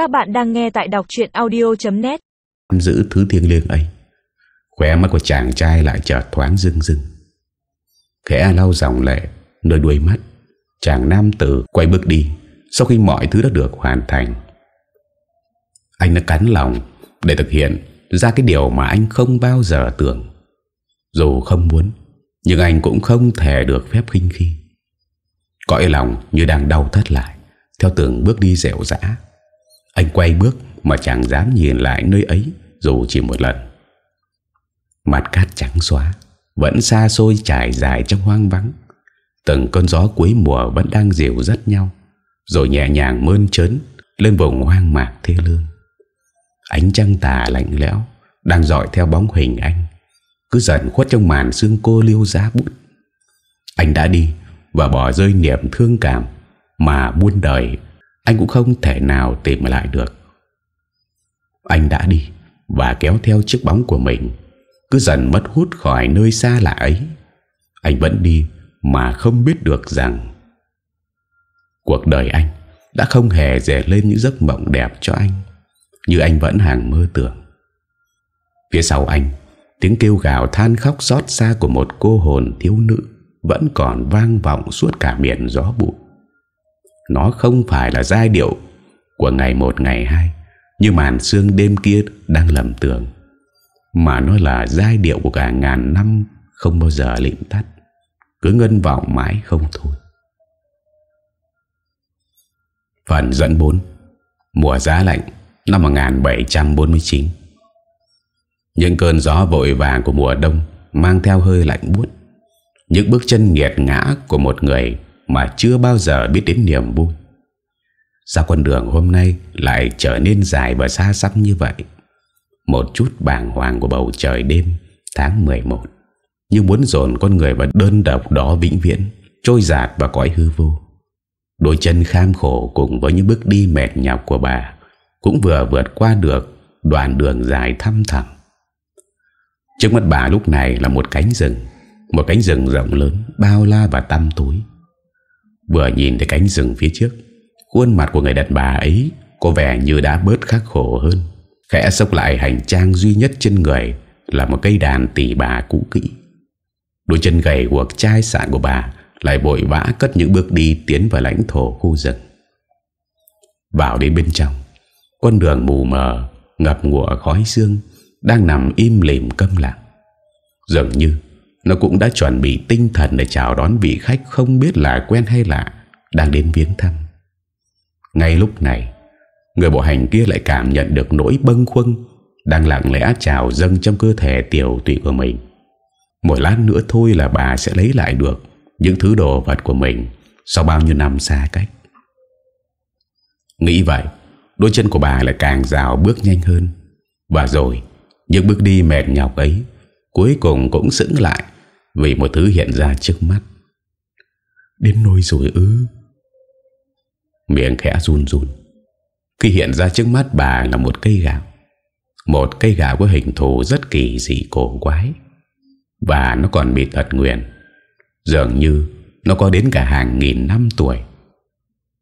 Các bạn đang nghe tại đọc chuyện audio.net Giữ thứ thiêng liêng ấy. Khóe mắt của chàng trai lại chợt thoáng rưng rưng. Khẽ lau dòng lệ, Nơi đuôi mắt, Chàng nam tử quay bước đi, Sau khi mọi thứ đã được hoàn thành. Anh đã cắn lòng Để thực hiện ra cái điều mà anh không bao giờ tưởng. Dù không muốn, Nhưng anh cũng không thể được phép khinh khi. Cõi lòng như đang đau thắt lại, Theo từng bước đi dẻo dã. Anh quay bước mà chẳng dám nhìn lại nơi ấy, Dù chỉ một lần. Mặt cát trắng xóa, Vẫn xa xôi trải dài trong hoang vắng. Từng cơn gió cuối mùa vẫn đang dịu dắt nhau, Rồi nhẹ nhàng mơn trớn Lên vùng hoang mạc thê lương. Ánh trăng tà lạnh lẽo Đang dọi theo bóng hình anh, Cứ dần khuất trong màn xương cô liêu giá bút. Anh đã đi Và bỏ rơi niềm thương cảm Mà buôn đời anh cũng không thể nào tìm lại được. Anh đã đi Và kéo theo chiếc bóng của mình. Cứ dần mất hút khỏi nơi xa lạ ấy, Anh vẫn đi Mà không biết được rằng Cuộc đời anh Đã không hề dè lên những giấc mộng đẹp cho anh, Như anh vẫn hàng mơ tưởng. Phía sau anh, Tiếng kêu gào than khóc xót xa Của một cô hồn thiếu nữ Vẫn còn vang vọng suốt cả miền gió bụi. Nó không phải là giai điệu Của ngày một, ngày hai Như màn sương đêm kia đang lầm tưởng Mà nó là giai điệu của cả ngàn năm Không bao giờ lịm tắt, Cứ ngân vọng mãi không thôi. Phần dẫn 4 Mùa giá lạnh năm 1749 Những cơn gió vội vàng của mùa đông Mang theo hơi lạnh buốt. Những bước chân nghiệt ngã của một người mà chưa bao giờ biết đến niềm vui. Sao con đường hôm nay Lại trở nên dài và xa xăm như vậy. Một chút bàng hoàng của bầu trời đêm, Tháng 11 Như muốn dồn con người vào đơn độc đó vĩnh viễn, Trôi giạt và cõi hư vô. Đôi chân kham khổ cùng với những bước đi mệt nhọc của bà Cũng vừa vượt qua được đoạn đường dài thăm thẳm. Trước mắt bà lúc này là một cánh rừng, Một cánh rừng rộng lớn, Bao la và tăm tối. Vừa nhìn thấy cánh rừng phía trước, Khuôn mặt của người đàn bà ấy Có vẻ như đã bớt khắc khổ hơn. Khẽ sốc lại hành trang duy nhất trên người Là một cây đàn tỷ bà cũ kỹ. Đôi chân gầy guộc chai sạn của bà Lại vội vã cất những bước đi Tiến vào lãnh thổ khu rừng. Vào đến bên trong, Con đường mù mờ, Ngập ngụa khói xương Đang nằm im lìm câm lặng. Dường như nó cũng đã chuẩn bị tinh thần Để chào đón vị khách không biết là quen hay lạ, Đang đến viếng thăm. Ngay lúc này, Người bộ hành kia lại cảm nhận được nỗi bâng khuâng Đang lặng lẽ trào dâng trong cơ thể tiểu tụy của mình. Một lát nữa thôi là bà sẽ lấy lại được Những thứ đồ vật của mình Sau bao nhiêu năm xa cách. Nghĩ vậy, Đôi chân của bà lại càng rào bước nhanh hơn. Và rồi, Những bước đi mệt nhọc ấy Cuối cùng cũng sững lại Vì một thứ hiện ra trước mắt. Đến nôi rồi ư? Miệng khẽ run run. Khi hiện ra trước mắt bà là một cây gạo. Một cây gạo có hình thù rất kỳ dị cổ quái. Và nó còn bị tật nguyện Dường như Nó có đến cả hàng nghìn năm tuổi.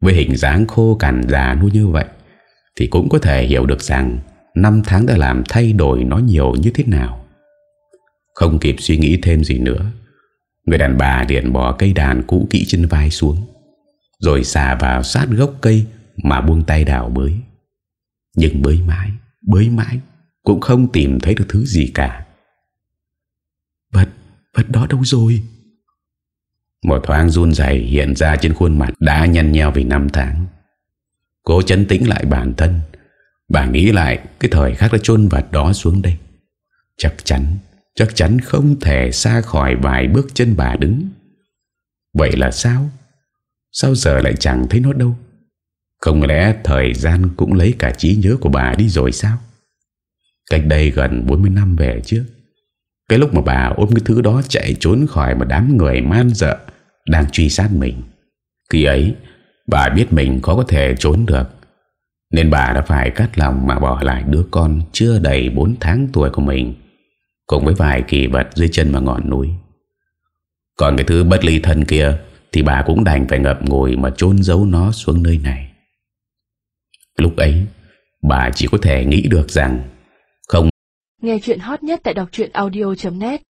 Với hình dáng khô cằn già nuôi như vậy Thì cũng có thể hiểu được rằng Năm tháng đã làm thay đổi nó nhiều như thế nào không kịp suy nghĩ thêm gì nữa, Người đàn bà điện bỏ cây đàn cũ kỹ trên vai xuống, Rồi xà vào sát gốc cây Mà buông tay đào bới. Nhưng bới mãi Bới mãi, Cũng không tìm thấy được thứ gì cả. Vật Vật đó đâu rồi? Một thoáng run dày hiện ra trên khuôn mặt Đã nhăn nheo vì năm tháng. Cố chấn tĩnh lại bản thân. Bà nghĩ lại, Cái thời khắc đã chôn vật đó xuống đây. Chắc chắn Chắc chắn không thể xa khỏi vài bước chân bà đứng. Vậy là sao? Sao giờ lại chẳng thấy nó đâu? Không lẽ thời gian cũng lấy cả trí nhớ của bà đi rồi sao? Cách đây gần 40 năm về trước, Cái lúc mà bà ôm cái thứ đó chạy trốn khỏi một đám người man dợ Đang truy sát mình, Khi ấy bà biết mình khó có thể trốn được, Nên bà đã phải cắt lòng mà bỏ lại đứa con chưa đầy 4 tháng tuổi của mình. Cùng với vài kỳ vật dưới chân và ngọn núi. Còn cái thứ bất ly thân kia Thì bà cũng đành phải ngập ngồi Mà chôn giấu nó xuống nơi này. Lúc ấy, Bà chỉ có thể nghĩ được rằng Không Nghe chuyện hot nhất tại đọc audio.net